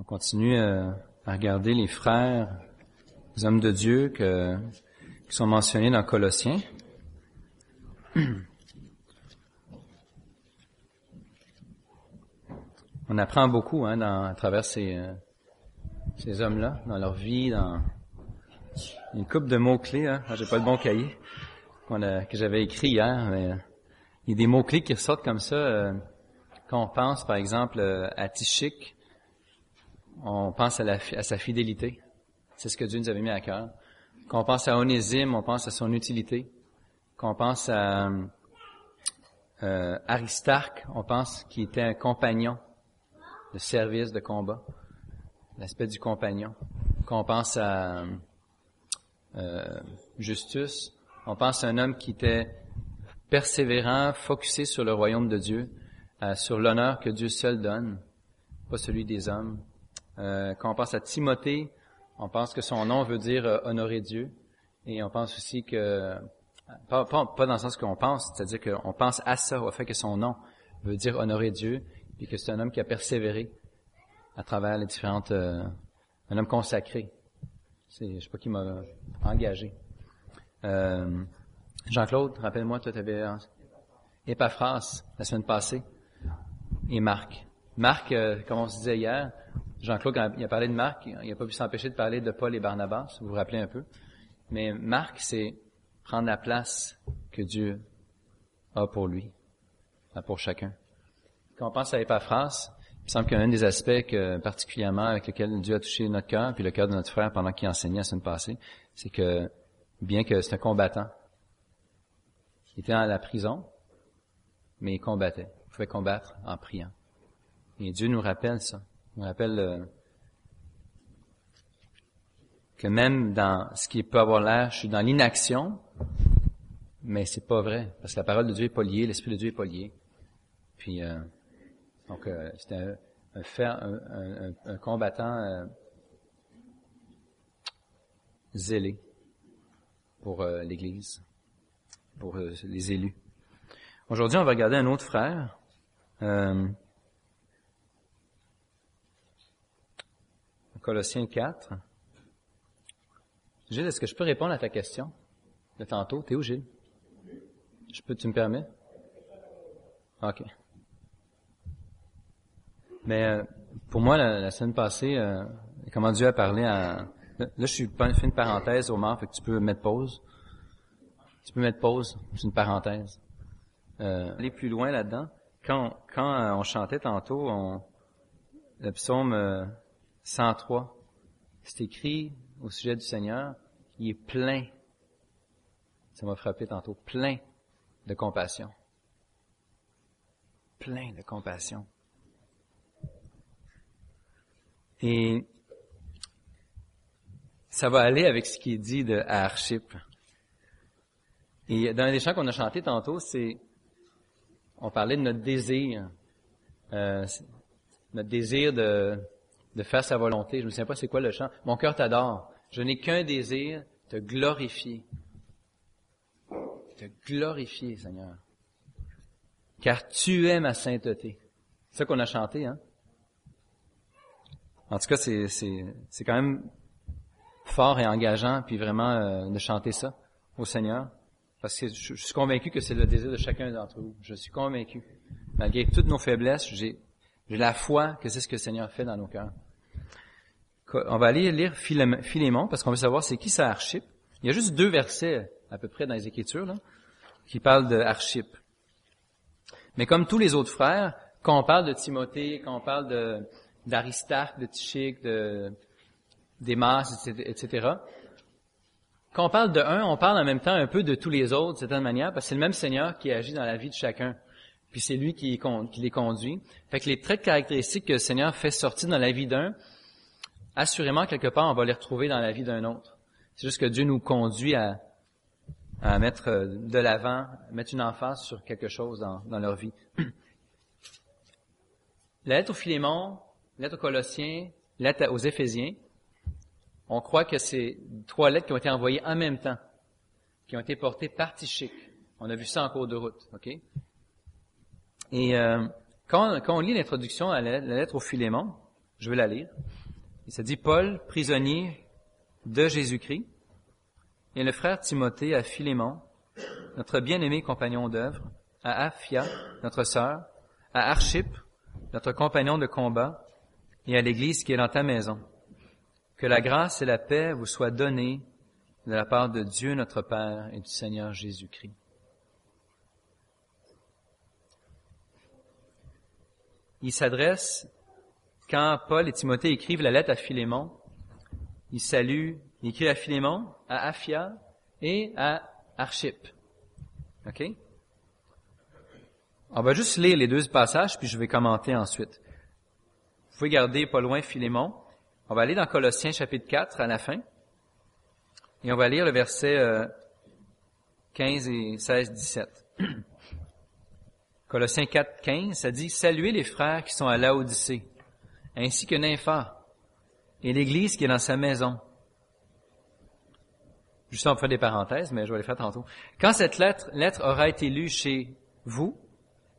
On continue euh, à regarder les frères, les hommes de Dieu que, qui sont mentionnés dans Colossiens. On apprend beaucoup hein, dans, à travers ces, euh, ces hommes-là, dans leur vie, dans une coupe de mots-clés. Hein. Ah, j'ai pas le bon cahier que j'avais écrit hier, mais euh, il y a des mots-clés qui ressortent comme ça. Euh, quand on pense, par exemple, à Tichik, on pense à, sa fidélité. C'est ce que Dieu nous avait mis à cœur. Quand on pense à Onésime, on pense à son utilité. Quand on pense à euh, Aristarque, on pense qu'il était un compagnon de service, de combat. L'aspect du compagnon. Quand on pense à euh, Justus, on pense à un homme qui était persévérant, focusé sur le royaume de Dieu, euh, sur l'honneur que Dieu seul donne, pas celui des hommes. Euh, quand on pense à Timothée, on pense que son nom veut dire euh, honorer Dieu. Et on pense aussi que, pas, dans le sens qu'on pense, c'est-à-dire qu'on pense à ça, au fait que son nom veut dire honorer Dieu, et que c'est un homme qui a persévéré à travers les différentes, euh, un homme consacré. C'est, je sais pas qui m'a engagé. Jean-Claude, rappelle-moi, toi, tu avais Epaphras la semaine passée et Marc. Marc, comme on se disait hier, Jean-Claude, quand il a parlé de Marc, il n'a pas pu s'empêcher de parler de Paul et Barnabas, vous vous rappelez un peu. Mais Marc, c'est prendre la place que Dieu a pour lui, pour chacun. Quand on pense à Epaphras, il me semble qu'un des aspects particulièrement avec lequel Dieu a touché notre cœur, puis le cœur de notre frère pendant qu'il enseignait la semaine passée, c'est que, bien que c'est un combattant, il était dans la prison, mais il combattait. Il pouvait combattre en priant. Et Dieu nous rappelle ça. On rappelle euh, que même dans ce qui peut avoir l'air, je suis dans l'inaction, mais c'est pas vrai, parce que la parole de Dieu est pas liée, l'esprit de Dieu est pas lié. Puis euh, donc euh, c'était un, un, un, combattant zélé pour l'Église, pour les élus. Aujourd'hui, on va regarder un autre frère. Colossiens 4. Gilles, est-ce que je peux répondre à ta question de tantôt? T'es où, Gilles? Je peux, tu me permets? OK. Mais euh, pour moi, la, semaine passée, euh, comment Dieu a parlé à... Là, je suis fait une parenthèse au mort, fait que tu peux mettre pause. Tu peux mettre pause, c'est une parenthèse. Euh, aller plus loin là-dedans. Quand, quand euh, on chantait tantôt, on, le psaume 103. C'est écrit au sujet du Seigneur, il est plein, ça m'a frappé tantôt, plein de compassion. Plein de compassion. Et ça va aller avec ce qui est dit de Archip. Et dans les chants qu'on a chantés tantôt, c'est, on parlait de notre désir, euh, notre désir de, de faire sa volonté. Je ne sais pas c'est quoi le chant. Mon cœur t'adore. Je n'ai qu'un désir, te glorifier. Te glorifier, Seigneur. Car tu es ma sainteté. C'est ça qu'on a chanté, hein? En tout cas, c'est, quand même fort et engageant, puis vraiment euh, de chanter ça au Seigneur. Parce que je suis convaincu que c'est le désir de chacun d'entre vous. Je suis convaincu. Malgré toutes nos faiblesses, j'ai j'ai la foi que c'est ce que le Seigneur fait dans nos cœurs. On va aller lire Philémon parce qu'on veut savoir c'est qui ça Archip. Il y a juste deux versets à peu près dans les Écritures qui parlent de. Mais comme tous les autres frères, quand on parle de Timothée, quand on parle d'Aristarque, de Tychique, de d'Émas, etc., quand on parle de un, on parle en même temps un peu de tous les autres, de certaine manière, parce que c'est le même Seigneur qui agit dans la vie de chacun puis c'est lui qui, les conduit. Fait que les traits caractéristiques que le Seigneur fait sortir dans la vie d'un, assurément, quelque part, on va les retrouver dans la vie d'un autre. C'est juste que Dieu nous conduit à, mettre euh, de l'avant, mettre une emphase sur quelque chose dans, leur vie. La lettre aux Philémon, la lettre aux Colossiens, la lettre aux Éphésiens, on croit que c'est trois lettres qui ont été envoyées en même temps, qui ont été portées par Tichique. On a vu ça en cours de route, ok? Et euh, quand, quand, on lit l'introduction à la, lettre au Philémon, Je vais la lire. Il se dit Paul, prisonnier de Jésus-Christ, et le frère Timothée à Philémon, notre bien-aimé compagnon d'œuvre, à Aphia, notre sœur, à Archip, notre compagnon de combat, et à l'Église qui est dans ta maison. Que la grâce et la paix vous soient données de la part de Dieu notre Père et du Seigneur Jésus-Christ. Il s'adresse, quand Paul et Timothée écrivent la lettre à Philémon, il salue, il écrit à Philémon, à Aphia et à Archip. OK? On va juste lire les deux passages, puis je vais commenter ensuite. Vous pouvez garder pas loin Philémon. On va aller dans Colossiens chapitre 4 à la fin. Et on va lire le verset 15 euh, et 16, 17. Colossiens 4, 15, ça dit, Saluez les frères qui sont à Laodicée, ainsi que Nympha, et l'Église qui est dans sa maison. Juste en faire des parenthèses, mais je vais les faire tantôt. Quand cette lettre, lettre aura été lue chez vous,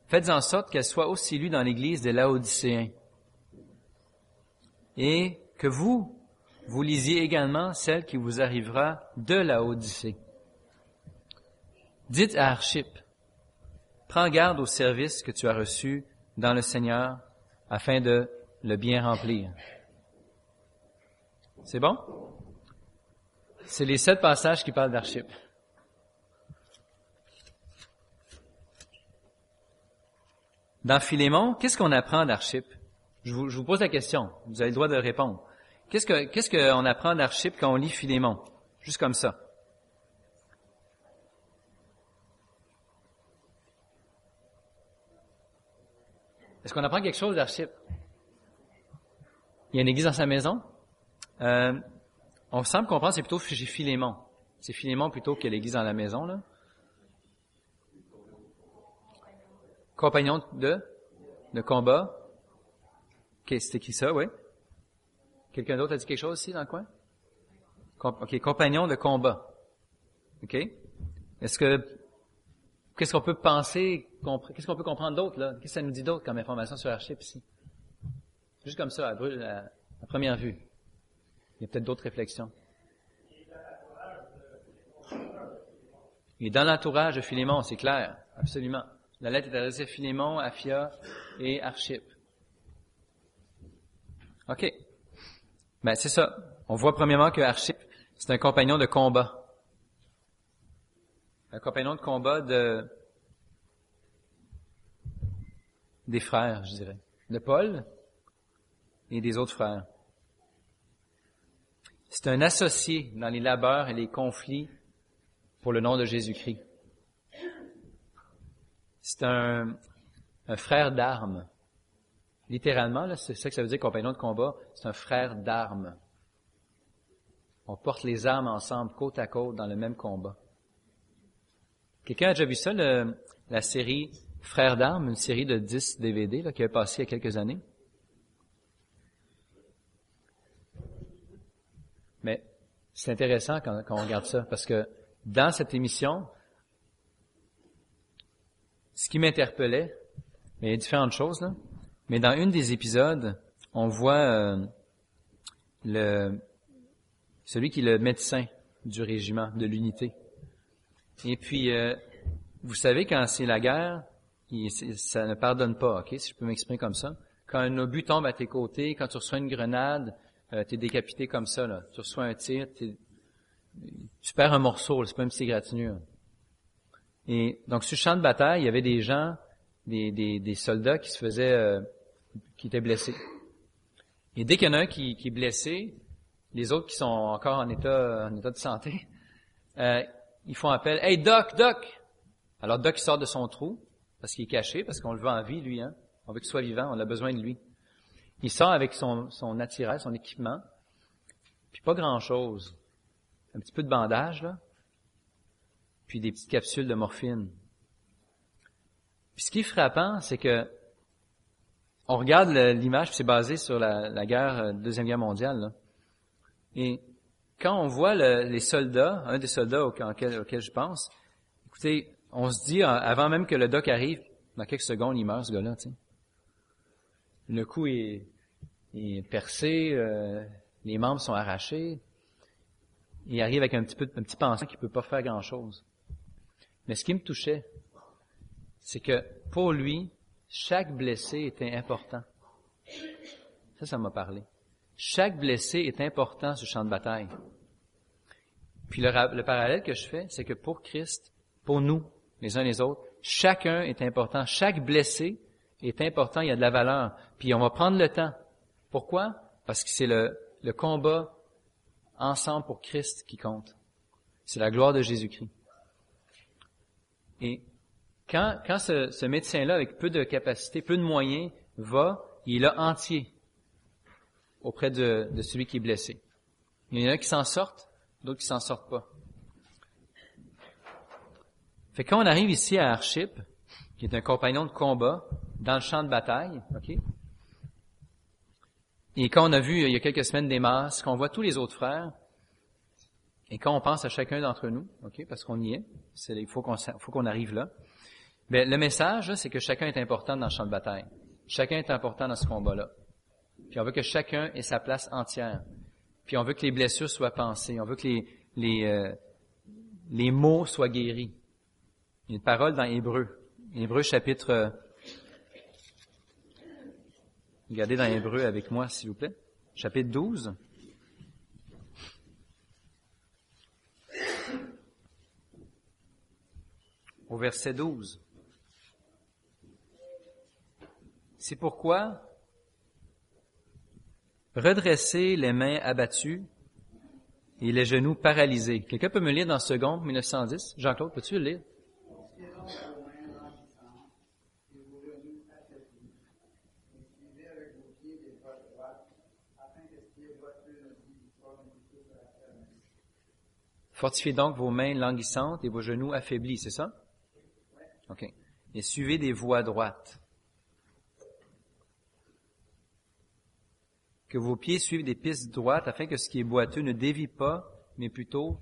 faites en sorte qu'elle soit aussi lue dans l'Église des Laodicéens. Et que vous, vous lisiez également celle qui vous arrivera de Laodicée. Dites à Archip, prends garde au service que tu as reçu dans le Seigneur afin de le bien remplir. C'est bon? C'est les sept passages qui parlent d'Archip. Dans Philémon, qu'est-ce qu'on apprend d'Archip? Je vous, pose la question. Vous avez le droit de répondre. Qu'est-ce que, qu'est-ce qu'on apprend d'Archip quand on lit Philémon? Juste comme ça. Est-ce qu'on apprend quelque chose d'Archip? Il y a une église dans sa maison. Euh, on semble comprendre c'est plutôt chez Philémon. C'est Philémon plutôt que l'église dans la maison, là. Compagnon de, de combat. Okay, c'était qui ça, oui? Quelqu'un d'autre a dit quelque chose ici dans le coin? OK, compagnon de combat. OK? Est-ce que, qu'est-ce qu'on peut penser, qu'est-ce qu'on peut comprendre d'autre, là? Qu'est-ce que ça nous dit d'autre comme information sur Archip ici? Juste comme ça, à, à, à première vue. Il y a peut-être d'autres réflexions. Il est dans l'entourage de Philémon, c'est clair, absolument. La lettre est adressée à Philémon, Aphia et Archip. OK. Ben, c'est ça. On voit premièrement que Archip, c'est un compagnon de combat. Un compagnon de combat de, des frères, je dirais. De Paul et des autres frères. C'est un associé dans les labeurs et les conflits pour le nom de Jésus-Christ. C'est un, frère d'armes. Littéralement, c'est ça que ça veut dire compagnon de combat, c'est un frère d'armes. On porte les armes ensemble, côte à côte, dans le même combat. Quelqu'un a déjà vu ça, la série Frères d'armes, une série de 10 DVD là, qui a passé il y a quelques années? Mais c'est intéressant quand, on regarde ça, parce que dans cette émission, ce qui m'interpellait, il y a différentes choses, là, mais dans une des épisodes, on voit euh, le, celui qui est le médecin du régiment, de l'unité. Et puis, euh, vous savez, quand c'est la guerre, ça ne pardonne pas, ok, si je peux m'exprimer comme ça. Quand un obus tombe à tes côtés, quand tu reçois une grenade, euh, tu es décapité comme ça, là. Tu reçois un tir, tu perds un morceau, c'est pas une petite égratignure. Et donc, sur le champ de bataille, il y avait des gens, des, des, des soldats qui se faisaient, euh, qui étaient blessés. Et dès qu'il y en a un qui, qui, est blessé, les autres qui sont encore en état, en état de santé, euh, ils font appel, Hey Doc, Doc! Alors Doc sort de son trou, parce qu'il est caché, parce qu'on le veut en vie, lui, hein. On veut qu'il soit vivant, on a besoin de lui. Il sort avec son, attirail, son équipement, puis pas grand-chose. Un petit peu de bandage, là, puis des petites capsules de morphine. Puis ce qui est frappant, c'est que on regarde l'image, c'est basé sur la, guerre, euh, deuxième guerre mondiale. Là. Et quand on voit le, les soldats, un des soldats auquel, auquel je pense, écoutez, on se dit avant même que le doc arrive, dans quelques secondes, il meurt ce gars-là. Le coup est est percé, euh, les membres sont arrachés. Il arrive avec un petit peu, un petit pensant qu'il peut pas faire grand chose. Mais ce qui me touchait, c'est que pour lui, chaque blessé était important. Ça, ça m'a parlé. Chaque blessé est important sur le champ de bataille. Puis le parallèle que je fais, c'est que pour Christ, pour nous, les uns les autres, chacun est important. Chaque blessé est important, il y a de la valeur. Puis on va prendre le temps. Pourquoi? Parce que c'est le, le combat ensemble pour Christ qui compte. C'est la gloire de Jésus-Christ. Et quand, quand ce, ce médecin-là, avec peu de capacité, peu de moyens, va, il est entier auprès de, de celui qui est blessé. Il y en a qui s'en sortent, d'autres qui s'en sortent pas. Fait quand on arrive ici à Archip, qui est un compagnon de combat, dans le champ de bataille, ok? Et quand on a vu il y a quelques semaines des masses, qu'on voit tous les autres frères, et quand on pense à chacun d'entre nous, ok, parce qu'on y est, il faut qu'on arrive là. Ben, le message, c'est que chacun est important dans le champ de bataille. Chacun est important dans ce combat-là. Puis on veut que chacun ait sa place entière. Puis on veut que les blessures soient pensées. On veut que les, les, euh, les mots soient guéris. Une parole dans Hébreu. Hébreu chapitre... Regardez dans Hébreu avec moi, s'il vous plaît. Chapitre 12. Au verset 12. C'est pourquoi redresser les mains abattues et les genoux paralysés. Quelqu'un peut me lire dans Second 1910? Jean-Claude, peux-tu le lire? Fortifiez donc vos mains languissantes et vos genoux affaiblis, c'est ça? OK. Et suivez des voies droites. Que vos pieds suivent des pistes droites afin que ce qui est boiteux ne dévie pas, mais plutôt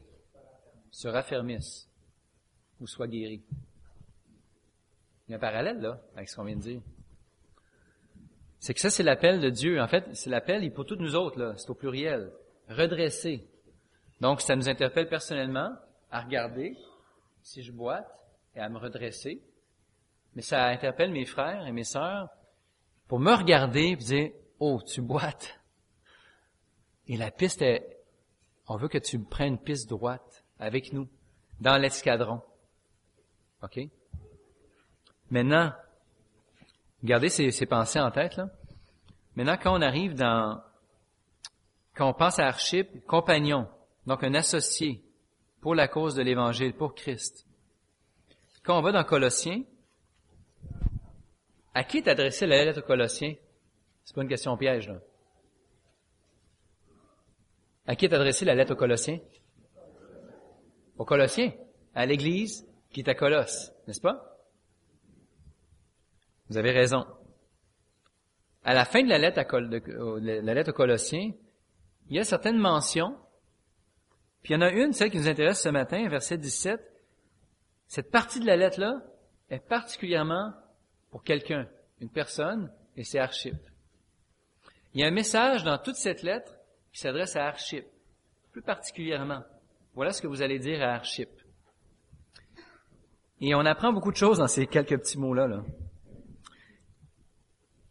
se raffermisse ou soit guéri. Il y a un parallèle là avec ce qu'on vient de dire. C'est que ça, c'est l'appel de Dieu. En fait, c'est l'appel pour toutes nous autres. C'est au pluriel. Redresser. Donc, ça nous interpelle personnellement à regarder si je boite et à me redresser. Mais ça interpelle mes frères et mes sœurs pour me regarder et dire, oh, tu boites. Et la piste est, on veut que tu prennes une piste droite avec nous, dans l'escadron. OK? Maintenant, gardez ces, pensées en tête, là. Maintenant, quand on arrive dans, quand on pense à Archip, compagnon, donc un associé pour la cause de l'Évangile, pour Christ. Quand on va dans Colossiens, à qui est adressée la lettre aux Colossiens? C'est pas une question piège, là. À qui est adressée la lettre aux Colossiens? Aux Colossiens, à l'Église qui est à Colosse, n'est-ce pas? Vous avez raison. À la fin de la lettre, à la lettre aux Colossiens, il y a certaines mentions puis il y en a une, celle qui nous intéresse ce matin, verset 17. Cette partie de la lettre-là est particulièrement pour quelqu'un, une personne, et c'est Archip. Il y a un message dans toute cette lettre qui s'adresse à Archip, plus particulièrement. Voilà ce que vous allez dire à Archip. Et on apprend beaucoup de choses dans ces quelques petits mots-là. Là.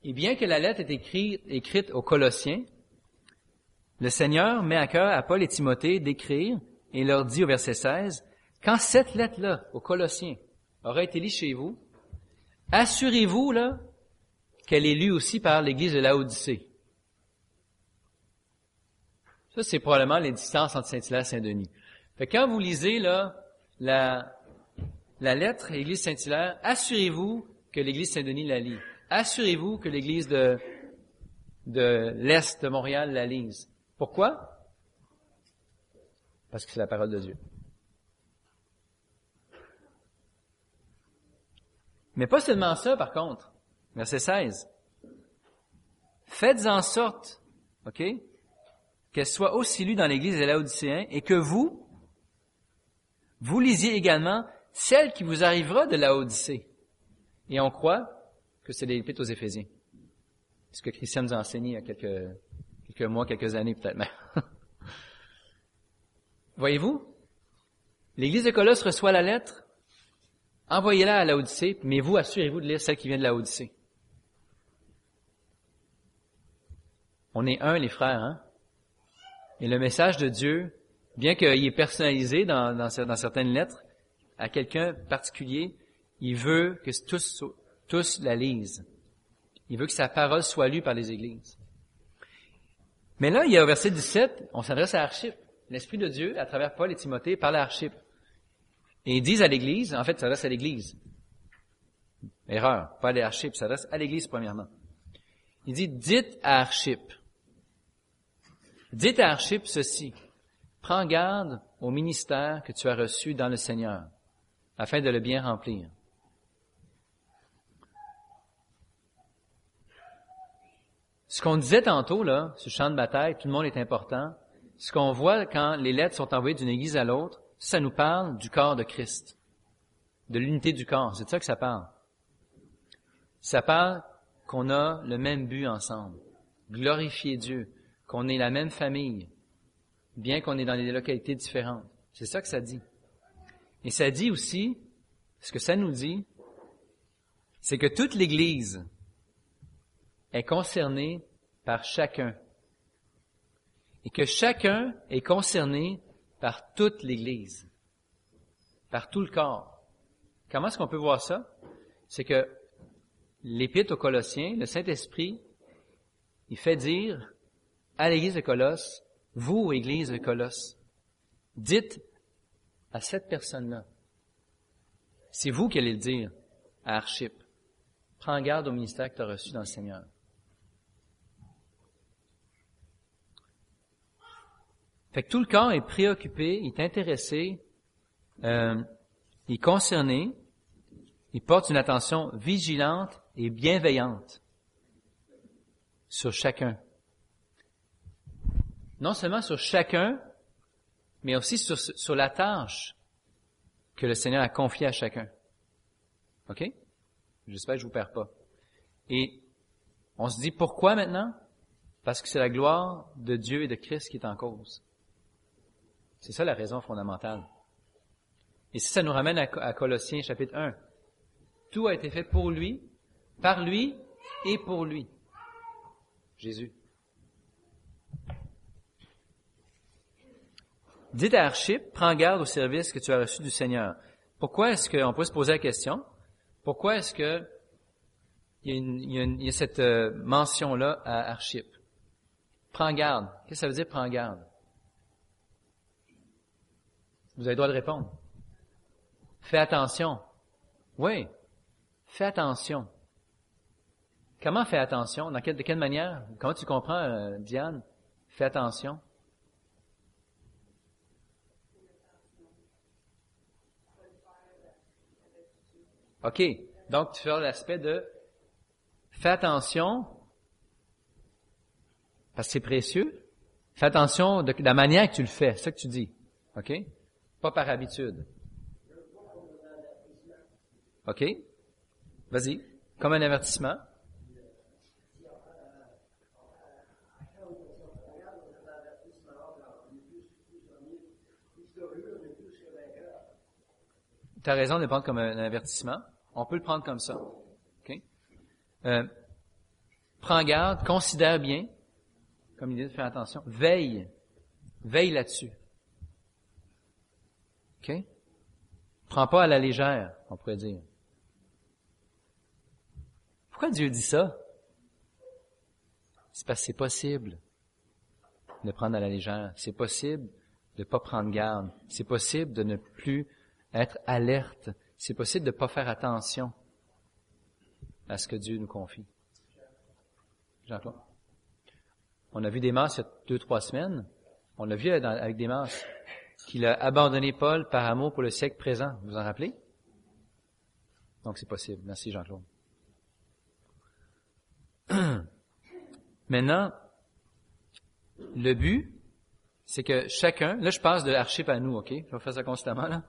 Et bien que la lettre est écrite, écrite aux Colossiens, le Seigneur met à cœur à Paul et Timothée d'écrire et leur dit au verset 16, quand cette lettre-là aux Colossiens aura été lue chez vous, assurez-vous là qu'elle est lue aussi par l'Église de Laodicée. Ça, c'est probablement les distances entre Saint-Hilaire et Saint-Denis. Fait quand vous lisez là la, la lettre Église Saint-Hilaire, assurez-vous que l'Église Saint-Denis la lit. Assurez-vous que l'Église de, de l'Est de Montréal la lise. Pourquoi? Parce que c'est la parole de Dieu. Mais pas seulement ça, par contre. Verset 16. Faites en sorte, OK, qu'elle soit aussi lue dans l'Église de Laodicéen et que vous, vous lisiez également celle qui vous arrivera de Laodicée. Et on croit que c'est l'Épître aux Éphésiens. ce que Christian nous a enseigné il y a quelques, quelques quelques années peut-être même. Voyez-vous, l'Église de Colosse reçoit la lettre, envoyez-la à l'Odyssée, mais vous, assurez-vous de lire celle qui vient de l'Odyssée. On est un, les frères, hein? Et le message de Dieu, bien qu'il est personnalisé dans, certaines lettres, à quelqu'un particulier, il veut que tous la lisent. Il veut que sa parole soit lue par les églises. Mais là, il y a au verset 17, on s'adresse à Archip. L'Esprit de Dieu, à travers Paul et Timothée, parle à Archip. Et ils disent à l'Église, en fait, ça s'adresse à l'Église. Erreur, pas à Archip, ça s'adresse à l'Église premièrement. Il dit, dites à Archip. Dites à Archip ceci. Prends garde au ministère que tu as reçu dans le Seigneur, afin de le bien remplir. Ce qu'on disait tantôt, là, ce champ de bataille, tout le monde est important. Ce qu'on voit quand les lettres sont envoyées d'une église à l'autre, ça nous parle du corps de Christ, de l'unité du corps. C'est ça que ça parle. Ça parle qu'on a le même but ensemble, glorifier Dieu, qu'on est la même famille, bien qu'on est dans des localités différentes. C'est ça que ça dit. Et ça dit aussi, ce que ça nous dit, c'est que toute l'Église est concernée par chacun. Et que chacun est concerné par toute l'Église, par tout le corps. Comment est-ce qu'on peut voir ça? C'est que l'Épître aux Colossiens, le Saint-Esprit, il fait dire à l'Église de Colosse, vous, Église de Colosse, dites à cette personne-là, c'est vous qui allez le dire à Archip, prends garde au ministère que tu as reçu dans le Seigneur. Fait que tout le corps est préoccupé, il est intéressé, euh, il est concerné, il porte une attention vigilante et bienveillante sur chacun. Non seulement sur chacun, mais aussi sur, sur la tâche que le Seigneur a confiée à chacun. OK? J'espère que je vous perds pas. Et on se dit pourquoi maintenant? Parce que c'est la gloire de Dieu et de Christ qui est en cause. C'est ça la raison fondamentale. Et si ça nous ramène à, Colossiens chapitre 1. Tout a été fait pour lui, par lui et pour lui. Jésus. Dites à Archip, prends garde au service que tu as reçu du Seigneur. Pourquoi est-ce qu'on peut se poser la question? Pourquoi est-ce que il y a, cette euh, mention-là à Archip? Prends garde. Qu'est-ce que ça veut dire prends garde? Vous avez le droit de répondre. Fais attention. Oui. Fais attention. Comment fais attention? De quelle manière? Comment tu comprends, euh, Diane? Fais attention. OK. Donc, tu fais l'aspect de fais attention, parce que c'est précieux. Fais attention de, de la manière que tu le fais. C'est ça que tu dis. OK? Pas par habitude. OK? Vas-y. Comme un avertissement. Tu as raison de le prendre comme un avertissement. On peut le prendre comme ça. OK? Euh, prends garde, considère bien, comme il dit, fais attention, veille, veille là-dessus. OK? Prends pas à la légère, on pourrait dire. Pourquoi Dieu dit ça? C'est parce que c'est possible de prendre à la légère. C'est possible de ne pas prendre garde. C'est possible de ne plus être alerte. C'est possible de ne pas faire attention à ce que Dieu nous confie. Jean-Claude? On a vu des masses il y a deux, trois semaines. On l'a vu avec des masses qu'il a abandonné Paul par amour pour le siècle présent. Vous vous en rappelez? Donc c'est possible. Merci Jean-Claude. Maintenant, le but, c'est que chacun, là je passe de l'archip à nous, ok? Je vais faire ça constamment, là.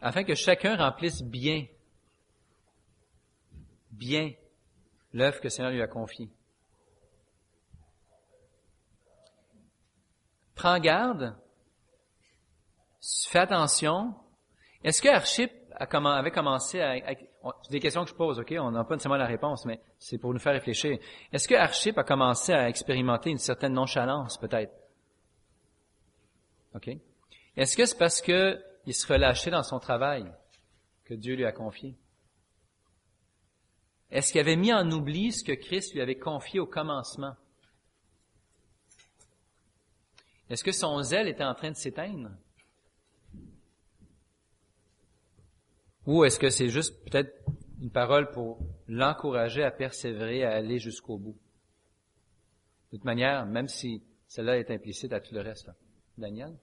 Afin que chacun remplisse bien, bien, l'œuvre que le Seigneur lui a confiée. Prends garde fais attention. Est-ce que Archip avait commencé à... c'est des questions que je pose, OK? On n'a pas nécessairement la réponse, mais c'est pour nous faire réfléchir. Est-ce que Archip a commencé à expérimenter une certaine nonchalance, peut-être? OK? Est-ce que c'est parce qu'il se relâchait dans son travail que Dieu lui a confié? Est-ce qu'il avait mis en oubli ce que Christ lui avait confié au commencement? Est-ce que son zèle était en train de s'éteindre? Ou est-ce que c'est juste peut-être une parole pour l'encourager à persévérer, à aller jusqu'au bout? De toute manière, même si cela est implicite à tout le reste. Daniel?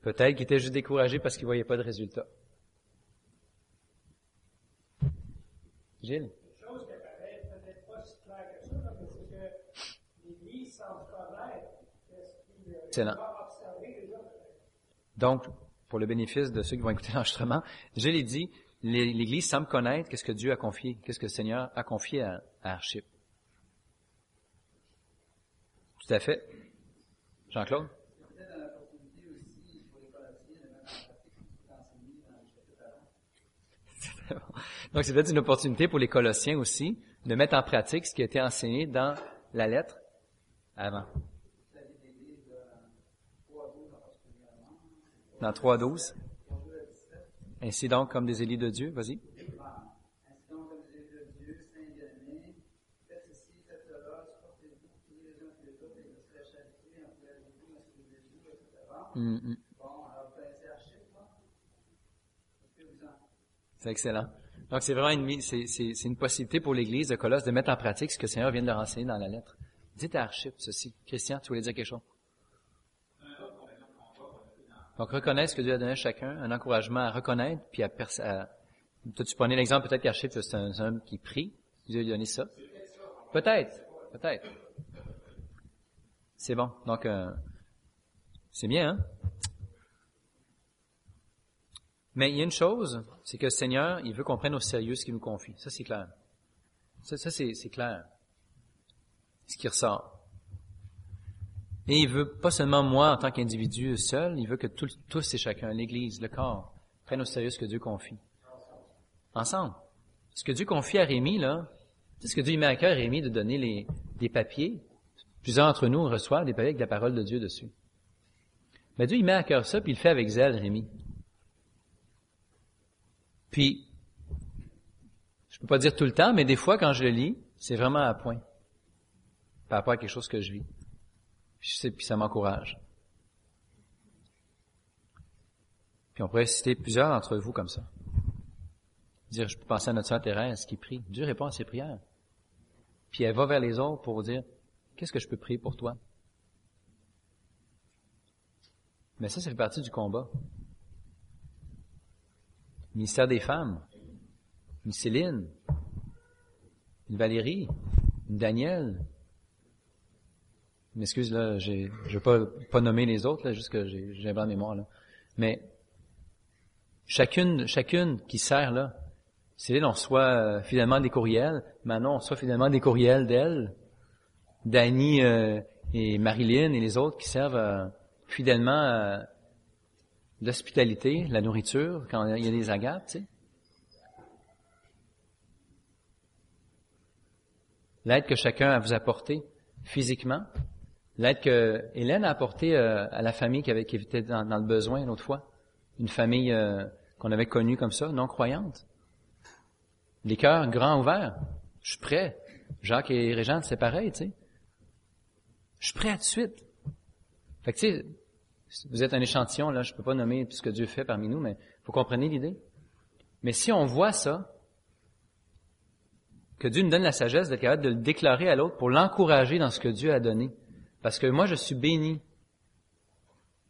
Peut-être qu'il était juste découragé parce qu'il ne voyait pas de résultat. Gilles? chose Donc, pour le bénéfice de ceux qui vont écouter l'enregistrement, je l'ai dit, l'Église semble connaître qu'est-ce que Dieu a confié, qu'est-ce que le Seigneur a confié à, à Archip. Tout à fait. Jean-Claude? Donc, c'est peut-être une opportunité pour les Colossiens aussi de mettre en pratique ce qui a été enseigné dans la lettre avant. Dans 3.12. Ainsi donc, comme des élites de Dieu, vas-y. C'est excellent. Donc, c'est vraiment une, une possibilité pour l'Église de Colosse de mettre en pratique ce que le Seigneur vient de leur enseigner dans la lettre. Dites à Archip ceci. Christian, tu voulais dire quelque chose? Donc, reconnaître ce que Dieu a donné à chacun, un encouragement à reconnaître, puis à, à tu prenais l'exemple peut-être qu'Archip, c'est un, homme qui prie. Dieu lui a donné ça? Peut-être. Peut-être. C'est bon. Donc, euh, c'est bien, hein? Mais il y a une chose, c'est que le Seigneur, il veut qu'on prenne au sérieux ce qu'il nous confie. Ça, c'est clair. Ça, ça c'est clair. Ce qui ressort. Et il veut pas seulement moi en tant qu'individu seul, il veut que tous, et chacun, l'Église, le corps, prennent au sérieux ce que Dieu confie. Ensemble. Ce que Dieu confie à Rémi, là, c'est ce que Dieu met à cœur, Rémi, de donner les, des papiers. Plusieurs d'entre nous reçoivent des papiers avec la parole de Dieu dessus. Mais Dieu, il met à cœur ça, puis il le fait avec zèle, Rémi. Puis, je peux pas dire tout le temps, mais des fois, quand je le lis, c'est vraiment à point. Par rapport à quelque chose que je vis. Puis, puis ça m'encourage. Puis on pourrait citer plusieurs d'entre vous comme ça. Dire, je peux penser à notre sœur Thérèse qui prie. Dieu répond à ses prières. Puis elle va vers les autres pour dire, qu'est-ce que je peux prier pour toi? Mais ça, ça fait partie du combat ministère des femmes, une Céline, une Valérie, une Danielle. M'excuse, là, je vais pas, pas nommer les autres, là, juste que j'ai, un mémoire, là. Mais, chacune, chacune qui sert, là, Céline, on reçoit euh, finalement des courriels. Manon, on reçoit finalement des courriels d'elle. Dany euh, et Marilyn et les autres qui servent euh, fidèlement l'hospitalité, la nourriture, quand il y a des agapes, tu sais. L'aide que chacun a vous apporté physiquement, l'aide que Hélène a apporté euh, à la famille qui, avait, qui était dans, le besoin l'autre fois, une famille euh, qu'on avait connue comme ça, non croyante. Les cœurs grands ouverts. Je suis prêt. Jacques et Régent, c'est pareil, tu sais. Je suis prêt à de suite. Fait que, tu sais, vous êtes un échantillon, là, je peux pas nommer tout ce que Dieu fait parmi nous, mais vous comprenez l'idée? Mais si on voit ça, que Dieu nous donne la sagesse d'être capable de le déclarer à l'autre pour l'encourager dans ce que Dieu a donné. Parce que moi, je suis béni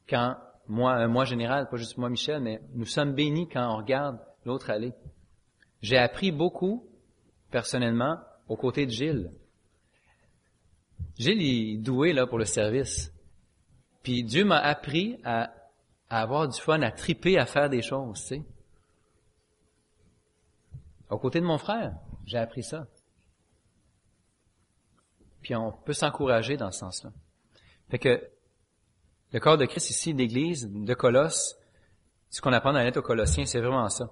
quand, moi, moi général, pas juste moi Michel, mais nous sommes bénis quand on regarde l'autre aller. J'ai appris beaucoup, personnellement, aux côtés de Gilles. Gilles est doué là pour le service. Puis Dieu m'a appris à, avoir du fun, à triper, à faire des choses, tu sais. Au côté de mon frère, j'ai appris ça. Puis on peut s'encourager dans ce sens-là. Fait que le corps de Christ ici, l'Église de Colosse, ce qu'on apprend dans la lettre aux Colossiens, c'est vraiment ça.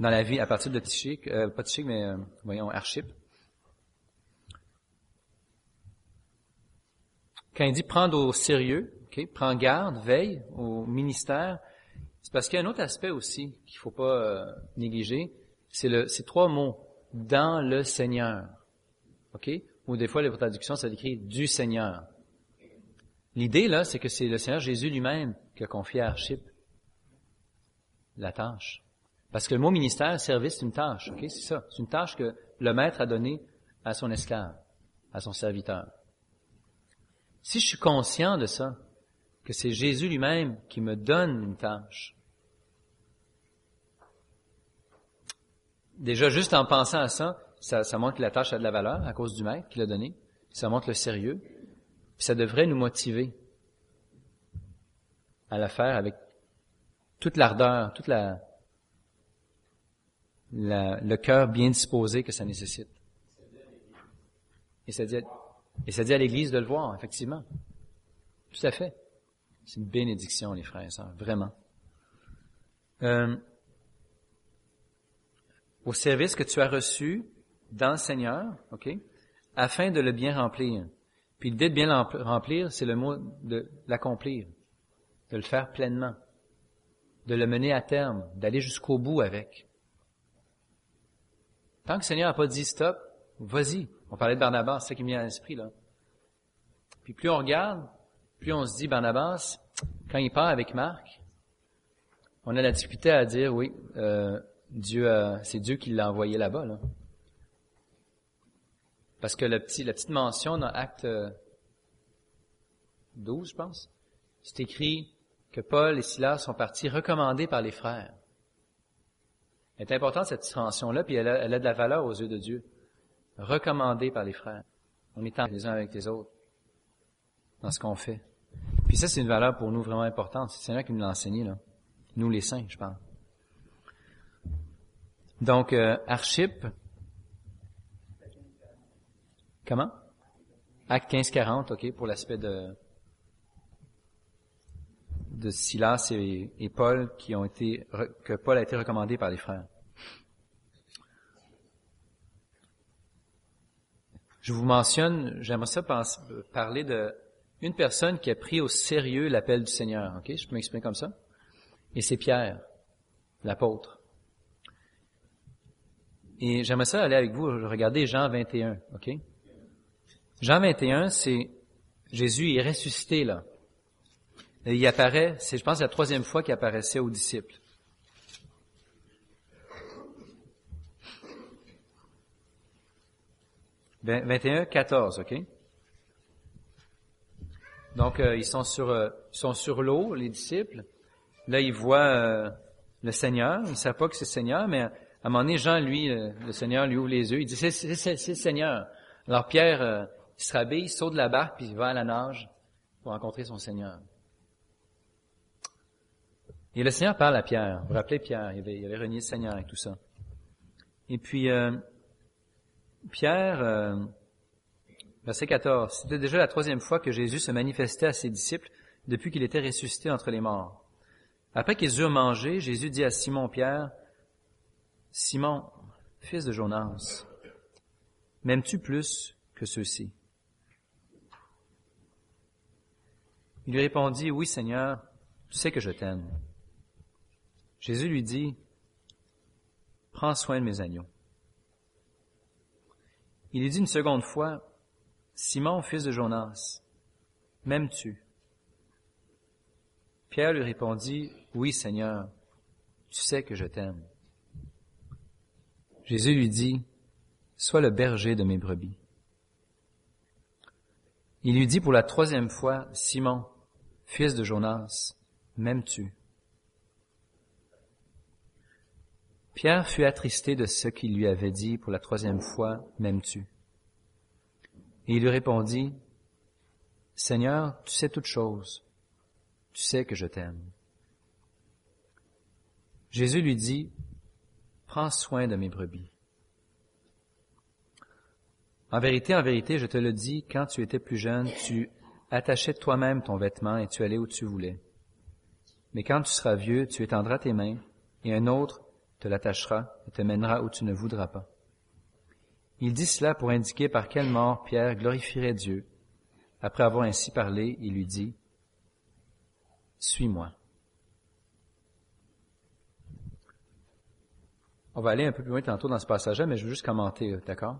Dans la vie, à partir de Tichic, euh, pas Tichic, mais euh, voyons, Archip. Quand il dit prendre au sérieux, okay, prends garde, veille au ministère, c'est parce qu'il y a un autre aspect aussi qu'il faut pas euh, négliger. C'est le, ces trois mots dans le Seigneur, ok Ou des fois les traductions ça écrit du Seigneur. L'idée là, c'est que c'est le Seigneur Jésus lui-même qui a confié à Archip la tâche. Parce que le mot ministère, service, c'est une tâche, C'est ça, c'est une tâche que le maître a donnée à son esclave, à son serviteur. Si je suis conscient de ça, que c'est Jésus lui-même qui me donne une tâche, déjà juste en pensant à ça, ça, montre que la tâche a de la valeur à cause du maître qui l'a donné. Ça montre le sérieux. Puis ça devrait nous motiver à la faire avec toute l'ardeur, toute la, le cœur bien disposé que ça nécessite. Et ça dit, et ça dit à l'Église de le voir, effectivement. Tout à fait. C'est une bénédiction, les frères et sœurs, vraiment. Euh, au service que tu as reçu dans le Seigneur, OK, afin de le bien remplir. Puis l'idée de bien remplir, c'est le mot de l'accomplir, de le faire pleinement, de le mener à terme, d'aller jusqu'au bout avec. Tant que le Seigneur n'a pas dit stop, vas-y. On parlait de Barnabas, c'est ça qui me vient à l'esprit, là. Puis plus on regarde, plus on se dit, Barnabas, quand il part avec Marc, on a la difficulté à dire, oui, euh, Dieu, c'est Dieu qui l'a envoyé là-bas, là. Parce que le petit, la petite mention dans Acte 12, je pense, c'est écrit que Paul et Silas sont partis recommandés par les frères. Elle est importante cette mention-là, puis elle a, elle a, de la valeur aux yeux de Dieu. Recommandés par les frères. On est en les uns avec les autres dans ce qu'on fait. Puis ça, c'est une valeur pour nous vraiment importante. C'est là qui nous l'a enseigné, là. Nous, les saints, je parle. Donc, euh, Archip, comment? Acte 15-40, OK, pour l'aspect de, de Silas et, et, Paul qui ont été, que Paul a été recommandé par les frères. Je vous mentionne, j'aimerais ça parler de une personne qui a pris au sérieux l'appel du Seigneur. OK? Je peux m'exprimer comme ça? Et c'est Pierre, l'apôtre. Et j'aimerais ça aller avec vous, regarder Jean 21, OK? Jean 21, c'est Jésus est ressuscité là. Et il apparaît, c'est je pense la troisième fois qu'il apparaissait aux disciples. Ben, 21, 14, OK? Donc, euh, ils sont sur, euh, ils sont sur l'eau, les disciples. Là, ils voient euh, le Seigneur. Ils ne savent pas que c'est le Seigneur, mais à un moment donné, Jean, lui, euh, le Seigneur lui ouvre les yeux, il dit, c'est, c'est, le Seigneur. Alors Pierre, euh, il se rhabille, il saute de la barque, puis il va à la nage pour rencontrer son Seigneur. Et le Seigneur parle à Pierre. Vous vous rappelez Pierre, il avait, il avait renié le Seigneur et tout ça. Et puis, euh, Pierre, verset 14, c'était déjà la troisième fois que Jésus se manifestait à ses disciples depuis qu'il était ressuscité entre les morts. Après qu'ils eurent mangé, Jésus dit à Simon Pierre, Simon, fils de Jonas, m'aimes-tu plus que ceux-ci? Il lui répondit, Oui Seigneur, tu sais que je t'aime. Jésus lui dit, Prends soin de mes agneaux. Il lui dit une seconde fois, Simon, fils de Jonas, m'aimes-tu? Pierre lui répondit, Oui Seigneur, tu sais que je t'aime. Jésus lui dit, Sois le berger de mes brebis. Il lui dit pour la troisième fois, Simon, fils de Jonas, m'aimes-tu? Pierre fut attristé de ce qu'il lui avait dit pour la troisième fois, m'aimes-tu? Et il lui répondit, Seigneur, tu sais toutes choses, tu sais que je t'aime. Jésus lui dit, Prends soin de mes brebis. En vérité, en vérité, je te le dis, quand tu étais plus jeune, tu attachais toi-même ton vêtement et tu allais où tu voulais. Mais quand tu seras vieux, tu étendras tes mains et un autre te l'attachera et te mènera où tu ne voudras pas. Il dit cela pour indiquer par quelle mort Pierre glorifierait Dieu. Après avoir ainsi parlé, il lui dit, Suis-moi. On va aller un peu plus loin tantôt dans ce passage-là, mais je veux juste commenter, d'accord?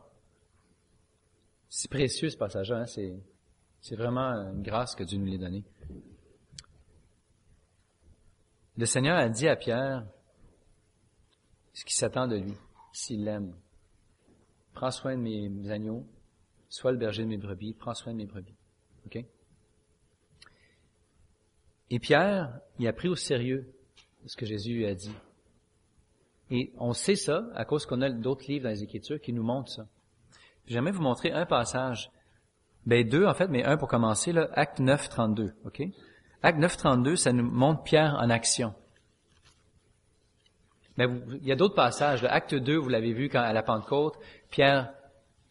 C'est précieux ce passage-là, hein? c'est, c'est vraiment une grâce que Dieu nous l'ait donnée. Le Seigneur a dit à Pierre ce qui s'attend de lui, s'il l'aime. Prends soin de mes agneaux, sois le berger de mes brebis, prends soin de mes brebis. OK? Et Pierre, il a pris au sérieux ce que Jésus lui a dit. Et on sait ça à cause qu'on a d'autres livres dans les Écritures qui nous montrent ça. J'aimerais vous montrer un passage. Ben deux en fait, mais un pour commencer, là, Acte 9, 32. OK? Acte 9, 32, ça nous montre Pierre en action. Mais il y a d'autres passages. Acte 2, vous l'avez vu quand, à la Pentecôte, Pierre,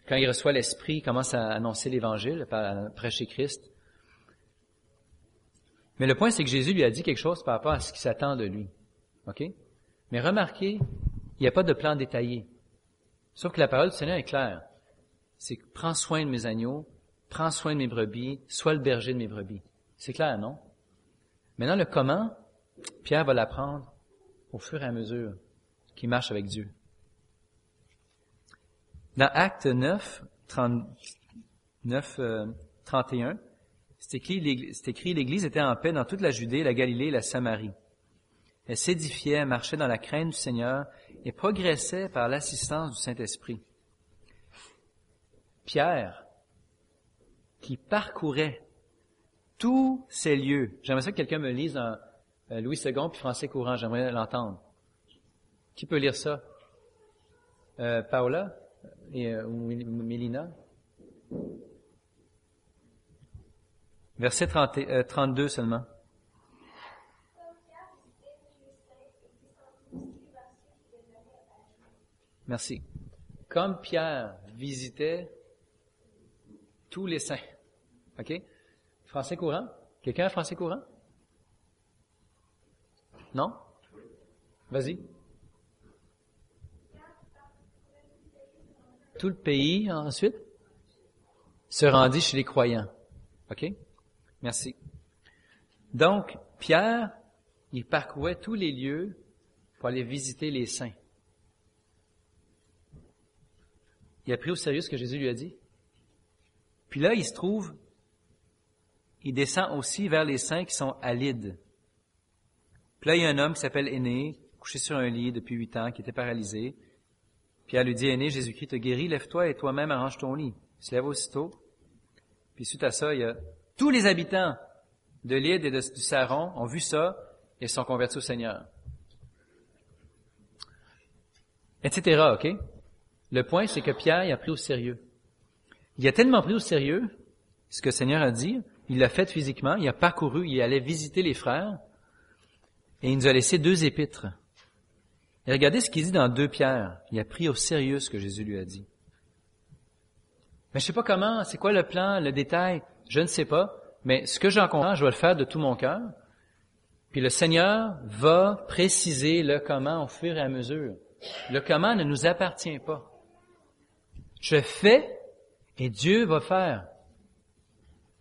quand il reçoit l'Esprit, commence à annoncer l'Évangile, à prêcher Christ. Mais le point, c'est que Jésus lui a dit quelque chose par rapport à ce qui s'attend de lui. OK? Mais remarquez, il n'y a pas de plan détaillé. Sauf que la parole du Seigneur est claire. C'est prends soin de mes agneaux, prends soin de mes brebis, sois le berger de mes brebis. C'est clair, non? Maintenant, le comment, Pierre va l'apprendre au fur et à mesure qu'il marche avec Dieu. Dans Acte 9, 39, 31, c'est écrit, l'Église était en paix dans toute la Judée, la Galilée et la Samarie. Elle s'édifiait, marchait dans la crainte du Seigneur et progressait par l'assistance du Saint-Esprit. Pierre, qui parcourait tous ces lieux. J'aimerais ça que quelqu'un me lise un, euh, Louis II puis français courant. J'aimerais l'entendre. Qui peut lire ça? Euh, Paola et, euh, ou Mélina? Verset 30, 32 seulement. Merci. Comme Pierre visitait tous les saints. OK? Français courant? Quelqu'un a français courant? Non? Vas-y. Tout le pays, ensuite, se rendit chez les croyants. OK? Merci. Donc, Pierre, il parcourait tous les lieux pour aller visiter les saints. Il a pris au sérieux ce que Jésus lui a dit? Puis là, il se trouve, il descend aussi vers les saints qui sont à Lydde. Puis là, il y a un homme qui s'appelle Aîné, couché sur un lit depuis huit ans, qui était paralysé. Pierre lui dit, Aîné, Jésus-Christ te guérit, lève-toi et toi-même arrange ton lit. Il se lève aussitôt. Puis suite à ça, il y a tous les habitants de Lydde et de, du Saron ont vu ça et sont convertis au Seigneur. Etc., OK? Le point, c'est que Pierre, il a pris au sérieux. Il a tellement pris au sérieux ce que le Seigneur a dit, il l'a fait physiquement, il a parcouru, il allait visiter les frères, et il nous a laissé deux épîtres. Et regardez ce qu'il dit dans deux pierres. Il a pris au sérieux ce que Jésus lui a dit. Mais je sais pas comment, c'est quoi le plan, le détail, je ne sais pas, mais ce que j'en comprends, je vais le faire de tout mon cœur. Puis le Seigneur va préciser le comment au fur et à mesure. Le comment ne nous appartient pas. Je fais et Dieu va faire.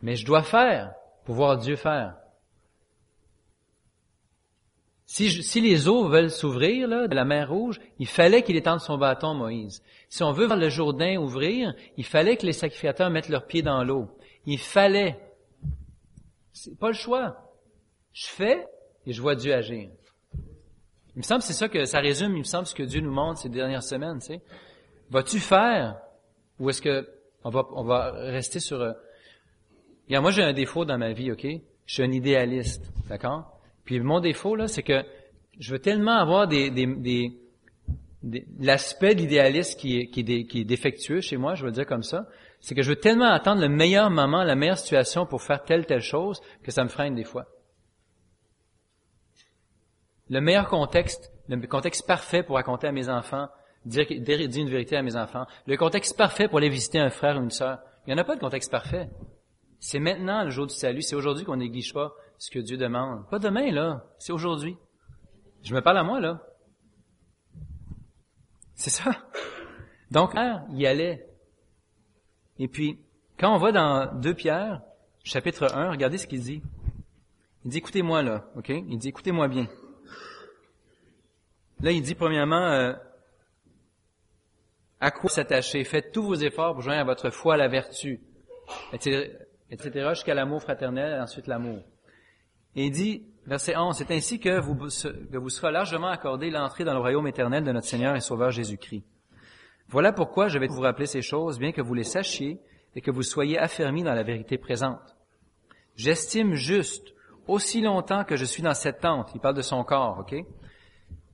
Mais je dois faire pour voir Dieu faire. Si, les eaux veulent s'ouvrir de la mer Rouge, il fallait qu'il étende son bâton, Moïse. Si on veut voir le Jourdain ouvrir, il fallait que les sacrificateurs mettent leurs pieds dans l'eau. Il fallait. C'est pas le choix. Je fais et je vois Dieu agir. Il me semble c'est ça que ça résume, il me semble ce que Dieu nous montre ces dernières semaines. Vas-tu faire ou est-ce que on va, on va rester sur... Euh... moi j'ai un défaut dans ma vie, ok? Je suis un idéaliste, d'accord? Puis mon défaut, là, c'est que je veux tellement avoir des, des, des, l'aspect de l'idéaliste qui est, qui, est qui est défectueux chez moi, je veux dire comme ça, c'est que je veux tellement attendre le meilleur moment, la meilleure situation pour faire telle, telle chose, que ça me freine des fois. Le meilleur contexte, le contexte parfait pour raconter à mes enfants dire, une vérité à mes enfants. Le contexte parfait pour aller visiter un frère ou une sœur. Il n'y en a pas de contexte parfait. C'est maintenant le jour du salut. C'est aujourd'hui qu'on néglige pas ce que Dieu demande. Pas demain, là. C'est aujourd'hui. Je me parle à moi, là. C'est ça. Donc, il y allait. Et puis, quand on va dans 2 Pierre, chapitre 1, regardez ce qu'il dit. Il dit, écoutez-moi là, ok? Il dit, écoutez-moi bien. Là, il dit, premièrement, euh, à quoi s'attacher? Faites tous vos efforts pour joindre à votre foi la vertu, etc., etc. jusqu'à l'amour fraternel, et ensuite l'amour. Et il dit, verset 11, c'est ainsi que vous, que vous sera largement accordé l'entrée dans le royaume éternel de notre Seigneur et Sauveur Jésus-Christ. Voilà pourquoi je vais vous rappeler ces choses, bien que vous les sachiez et que vous soyez affermis dans la vérité présente. J'estime juste, aussi longtemps que je suis dans cette tente, il parle de son corps, ok,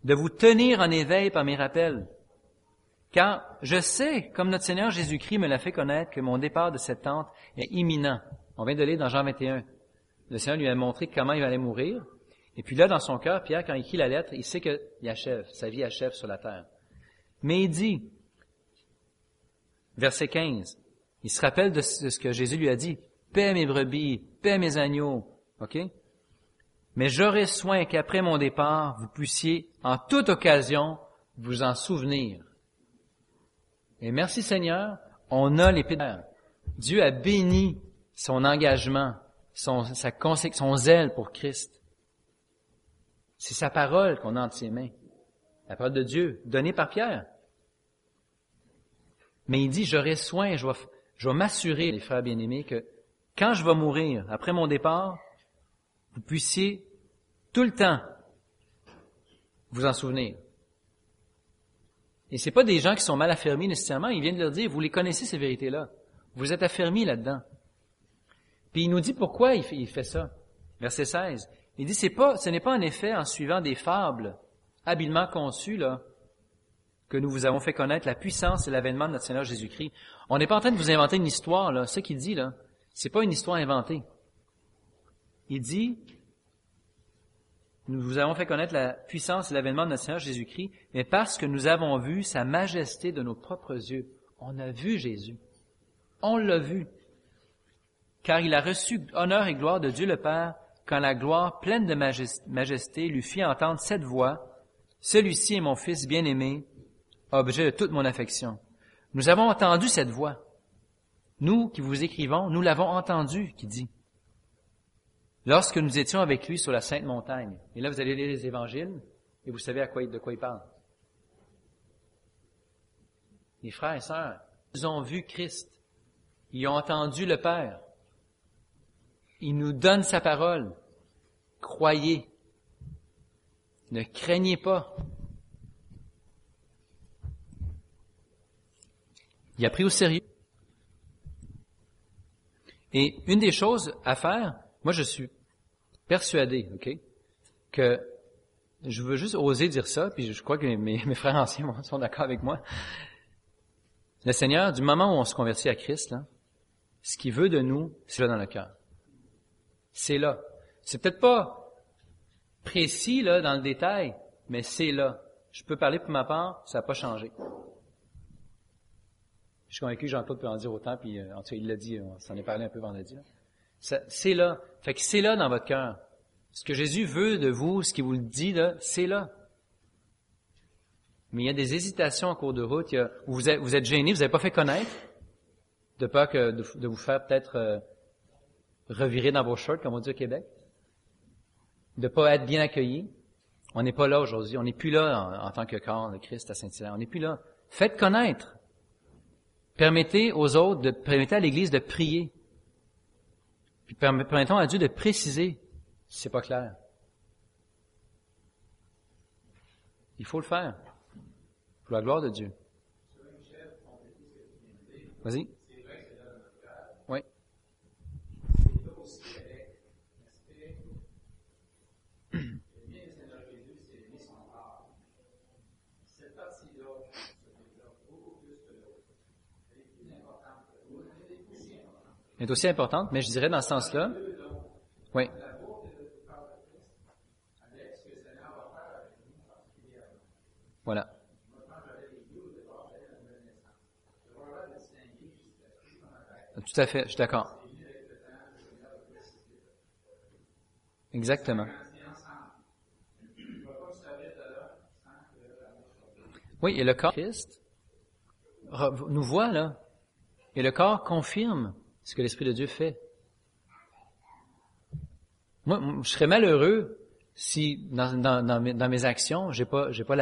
de vous tenir en éveil par mes rappels. Car je sais, comme notre Seigneur Jésus-Christ me l'a fait connaître, que mon départ de cette tente est imminent. On vient de lire dans Jean 21. Le Seigneur lui a montré comment il allait mourir. Et puis là, dans son cœur, Pierre, quand il écrit la lettre, il sait qu'il achève, sa vie achève sur la terre. Mais il dit, verset 15, il se rappelle de ce que Jésus lui a dit. Paix mes brebis, paix mes agneaux. OK? Mais j'aurai soin qu'après mon départ, vous puissiez, en toute occasion, vous en souvenir. Et merci Seigneur, on a les Dieu a béni son engagement, son, zèle pour Christ. C'est sa parole qu'on a entre ses mains. La parole de Dieu, donnée par Pierre. Mais il dit, j'aurai soin, je je vais m'assurer, les frères bien-aimés, que quand je vais mourir, après mon départ, vous puissiez tout le temps vous en souvenir. Et c'est pas des gens qui sont mal affermis nécessairement, ils viennent de leur dire, vous les connaissez ces vérités-là. Vous êtes affermis là-dedans. Puis il nous dit pourquoi il fait, il fait ça. Verset 16. Il dit, c'est pas, ce n'est pas en effet en suivant des fables habilement conçues, là, que nous vous avons fait connaître la puissance et l'avènement de notre Seigneur Jésus-Christ. On n'est pas en train de vous inventer une histoire, là. Ce qu'il dit, là, c'est pas une histoire inventée. Il dit, nous vous avons fait connaître la puissance et l'avènement de notre Seigneur Jésus-Christ, mais parce que nous avons vu sa majesté de nos propres yeux. On a vu Jésus. On l'a vu. Car il a reçu honneur et gloire de Dieu le Père quand la gloire pleine de majesté lui fit entendre cette voix. Celui-ci est mon Fils bien-aimé, objet de toute mon affection. Nous avons entendu cette voix. Nous qui vous écrivons, nous l'avons entendu, qui dit. Lorsque nous étions avec lui sur la Sainte Montagne. Et là, vous allez lire les évangiles et vous savez à quoi, de quoi il parle. Les frères et sœurs, ils ont vu Christ. Ils ont entendu le Père. Il nous donne sa parole. Croyez. Ne craignez pas. Il a pris au sérieux. Et une des choses à faire, moi je suis persuadé, ok, que je veux juste oser dire ça, puis je crois que mes, frères anciens sont d'accord avec moi. Le Seigneur, du moment où on se convertit à Christ, là, ce qu'il veut de nous, c'est là dans le cœur. C'est là. C'est peut-être pas précis là dans le détail, mais c'est là. Je peux parler pour ma part, ça n'a pas changé. Je suis convaincu que Jean-Claude peut en dire autant, puis euh, en tout cas, il l'a dit, on s'en est parlé un peu vendredi. C'est là. Fait que c'est là dans votre cœur. Ce que Jésus veut de vous, ce qu'il vous dit, là, c'est là. Mais il y a des hésitations en cours de route. vous, êtes, vous gêné, vous n'avez pas fait connaître, de peur que de, vous faire peut-être euh, revirer dans vos shorts, comme on dit au Québec, de pas être bien accueilli. On n'est pas là aujourd'hui. On n'est plus là en, tant que corps de Christ à Saint-Hilaire. On n'est plus là. Faites connaître. Permettez aux autres, de, permettez à l'Église de prier. Puis permettons à Dieu de préciser si c'est pas clair. Il faut le faire. Pour la gloire de Dieu. Vas-y. est aussi importante, mais je dirais dans ce sens-là. Oui. Voilà. Tout à fait, je suis d'accord. Exactement. Oui, et le corps Christ nous voit là. Et le corps confirme ce que l'Esprit de Dieu fait. Moi, je serais malheureux si dans, mes, actions, j'ai pas, pas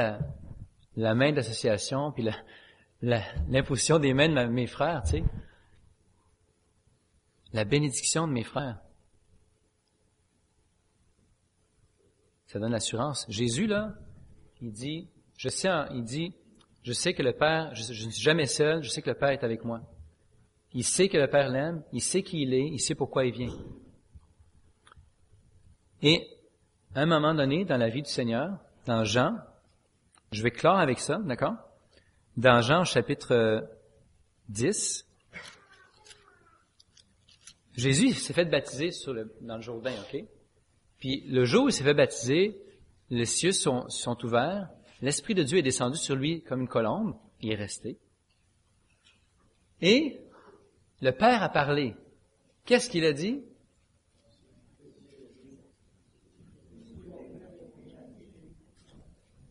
la, main d'association puis l'imposition des mains de mes frères, tu sais. La bénédiction de mes frères. Ça donne l'assurance. Jésus, là, il dit, je sais, il dit, je sais que le Père, je ne suis jamais seul, je sais que le Père est avec moi. Il sait que le Père l'aime, il sait qui il est, il sait pourquoi il vient. Et à un moment donné, dans la vie du Seigneur, dans Jean, je vais clore avec ça, d'accord? Dans Jean chapitre 10, Jésus s'est fait baptiser sur le, dans le Jourdain, ok? Puis le jour où il s'est fait baptiser, les cieux sont, sont ouverts, l'Esprit de Dieu est descendu sur lui comme une colombe, il est resté. Et le Père a parlé. Qu'est-ce qu'il a dit?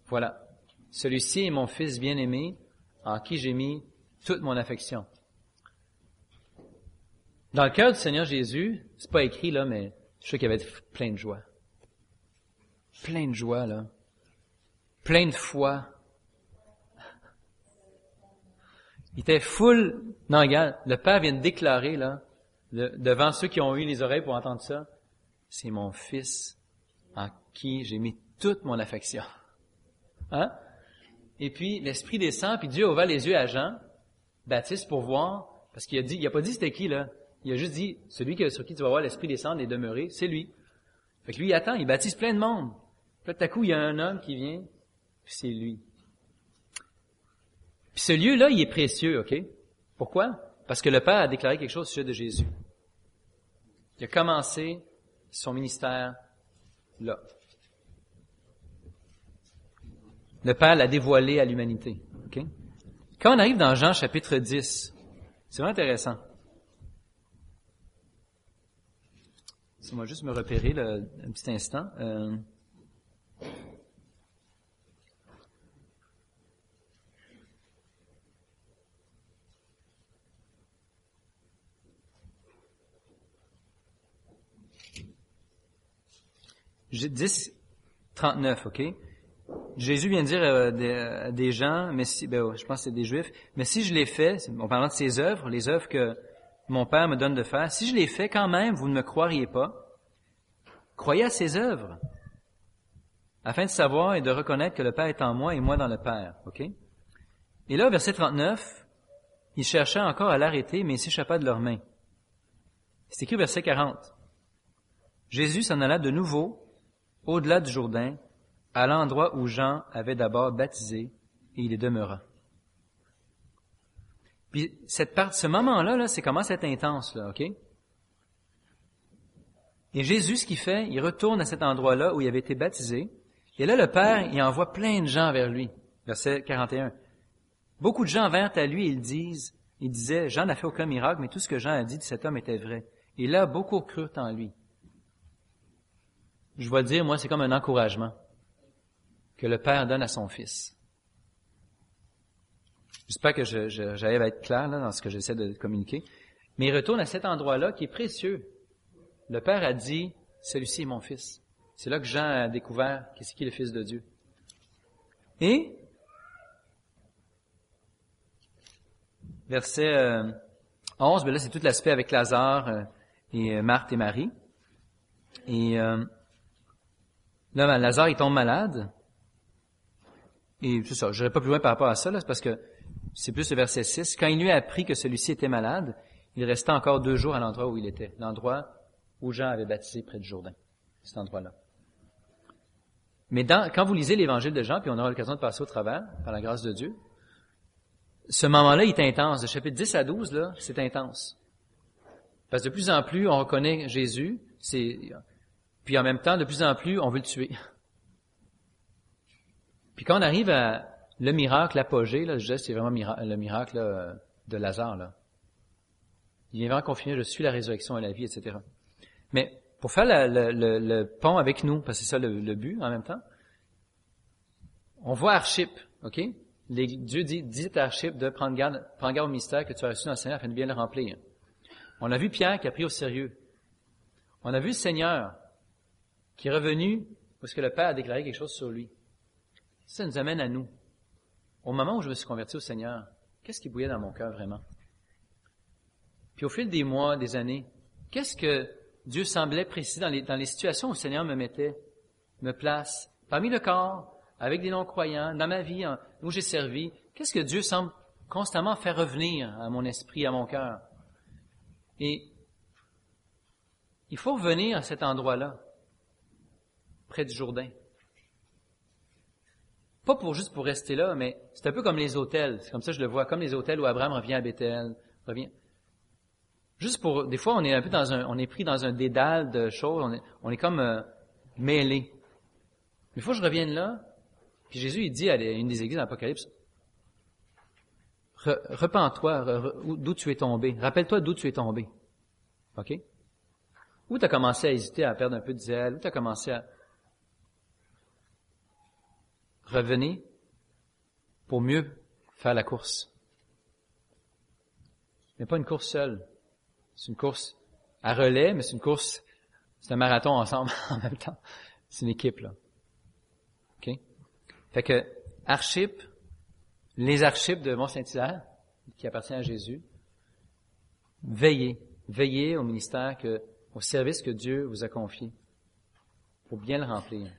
Voilà. Celui-ci est mon Fils bien-aimé, en qui j'ai mis toute mon affection. Dans le cœur du Seigneur Jésus, c'est pas écrit là, mais je sais qu'il y avait plein de joie. Plein de joie, là. Plein de foi. Il était full. Non, regarde, le Père vient de déclarer, là, devant ceux qui ont eu les oreilles pour entendre ça, c'est mon Fils en qui j'ai mis toute mon affection. Hein? Et puis, l'Esprit descend, puis Dieu ouvre les yeux à Jean, Baptiste, pour voir, parce qu'il a dit, il a pas dit c'était qui, là. Il a juste dit, celui sur qui tu vas voir l'Esprit descendre et demeurer, c'est lui. Fait que lui, il attend, il baptise plein de monde. Puis tout à coup, il y a un homme qui vient, puis c'est lui. Ce lieu-là, il est précieux, OK? Pourquoi? Parce que le Père a déclaré quelque chose au sujet de Jésus. Il a commencé son ministère là. Le Père l'a dévoilé à l'humanité. OK? Quand on arrive dans Jean chapitre 10, c'est vraiment intéressant. Laissez-moi juste me repérer là, un petit instant. Euh... 10, 39, OK? Jésus vient dire euh, à des, gens, mais si, ben, je pense que c'est des Juifs, mais si je les fais, en parlant de ses œuvres, les œuvres que mon Père me donne de faire, si je les fais quand même, vous ne me croiriez pas. Croyez à ses œuvres, afin de savoir et de reconnaître que le Père est en moi et moi dans le Père. OK? Et là, verset 39, ils cherchaient encore à l'arrêter, mais il s'échappa de leurs mains. C'est écrit verset 40. Jésus s'en alla de nouveau au-delà du Jourdain, à l'endroit où Jean avait d'abord baptisé, et il y demeura. Puis cette part, ce moment-là, là, c'est comment c'est intense, là, ok? Et Jésus, ce qu'il fait, il retourne à cet endroit-là où il avait été baptisé, et là, le Père, il envoie plein de gens vers lui. Verset 41. Beaucoup de gens vinrent à lui et ils disent, ils disaient, Jean n'a fait aucun miracle, mais tout ce que Jean a dit de cet homme était vrai. Et là, beaucoup crurent en lui. Je vais dire, moi, c'est comme un encouragement que le Père donne à son Fils. J'espère que j'arrive à être clair là, dans ce que j'essaie de communiquer. Mais il retourne à cet endroit-là qui est précieux. Le Père a dit, celui-ci est mon Fils. C'est là que Jean a découvert qu'est-ce qui est le Fils de Dieu. Et, verset 11, euh, ben là c'est tout l'aspect avec Lazare euh, et euh, Marthe et Marie. Et là, Lazare, il tombe malade. Et c'est ça, je n'irai pas plus loin par rapport à ça, là, parce que c'est plus le verset 6. Quand il lui a appris que celui-ci était malade, il restait encore deux jours à l'endroit où il était, l'endroit où Jean avait baptisé près du Jourdain, cet endroit-là. Mais dans, quand vous lisez l'évangile de Jean, puis on aura l'occasion de passer au travers, par la grâce de Dieu, ce moment-là est intense. De chapitre 10 à 12, là, c'est intense. Parce que de plus en plus, on reconnaît Jésus, c'est, puis en même temps, de plus en plus, on veut le tuer. Puis quand on arrive à le miracle, l'apogée, là, je c'est vraiment le miracle de Lazare. Il vient vraiment confirmer, je suis la résurrection et la vie, etc. Mais pour faire le, pont avec nous, parce que c'est ça le, but en même temps, on voit Archip, OK? Dieu dit, dit à Archip de prendre garde, prendre garde au mystère que tu as reçu dans le Seigneur afin de bien le remplir. On a vu Pierre qui a pris au sérieux. On a vu le Seigneur qui est revenu parce que le Père a déclaré quelque chose sur lui. Ça nous amène à nous. Au moment où je me suis converti au Seigneur, qu'est-ce qui bouillait dans mon cœur vraiment? Puis au fil des mois, des années, qu'est-ce que Dieu semblait précis dans les, dans les situations où le Seigneur me mettait, me place, parmi le corps, avec des non-croyants, dans ma vie où j'ai servi, qu'est-ce que Dieu semble constamment faire revenir à mon esprit, à mon cœur? Et il faut revenir à cet endroit-là, près du Jourdain. Pas pour juste pour rester là, mais c'est un peu comme les hôtels. C'est comme ça que je le vois, comme les hôtels où Abraham revient à Bethel, revient. Juste pour, des fois, on est un peu dans un, on est pris dans un dédale de choses, on est, on est comme euh, mêlé. Une fois, je reviens là, puis Jésus, il dit à une des églises d'Apocalypse, repens-toi d'où tu es tombé. Rappelle-toi d'où tu es tombé. OK? Où tu commencé à hésiter, à perdre un peu de zèle, où tu commencé à revenir pour mieux faire la course. Mais pas une course seule. C'est une course à relais, mais c'est une course, c'est un marathon ensemble en même temps. C'est une équipe, là. OK? Fait que, Archip, les archipes de Mont-Saint-Hilaire, qui appartient à Jésus, veillez, veillez au ministère que, au service que Dieu vous a confié, pour bien le remplir.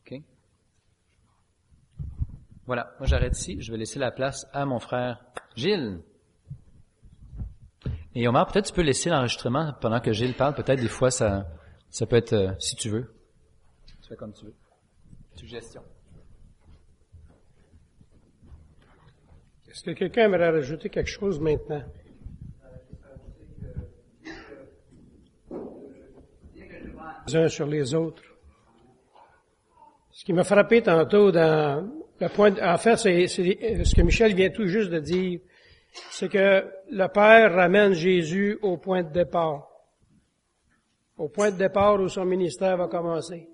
OK? Voilà. Moi, j'arrête ici. Je vais laisser la place à mon frère Gilles. Et Omar, peut-être tu peux laisser l'enregistrement pendant que Gilles parle. Peut-être des fois, ça, ça peut être, euh, si tu veux. Tu fais comme tu veux. Suggestion. Est-ce que quelqu'un aimerait rajouter quelque chose maintenant? Les uns sur les autres. Ce qui m'a frappé tantôt dans le point, en fait, c'est ce que Michel vient tout juste de dire c'est que le Père ramène Jésus au point de départ. Au point de départ où son ministère va commencer.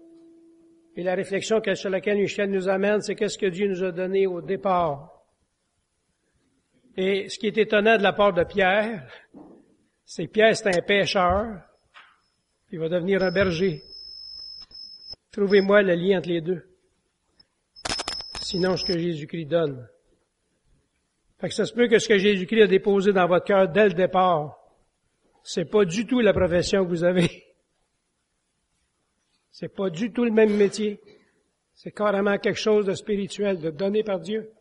Et la réflexion sur laquelle Michel nous amène, c'est qu'est-ce que Dieu nous a donné au départ. Et ce qui est étonnant de la part de Pierre, c'est que Pierre, c'est un pêcheur, il va devenir un berger. Trouvez-moi le lien entre les deux. Sinon, ce que Jésus-Christ donne. Fait que ça se peut que ce que Jésus-Christ a déposé dans votre cœur dès le départ, c'est pas du tout la profession que vous avez. C'est pas du tout le même métier. C'est carrément quelque chose de spirituel, de donné par Dieu.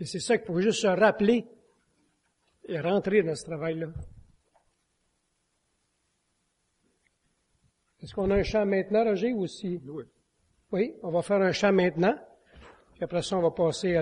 Et c'est ça qu'il faut juste se rappeler et rentrer dans ce travail-là. Est-ce qu'on a un chant maintenant, Roger, ou aussi? Oui. Oui, on va faire un chant maintenant. Puis après ça, on va passer à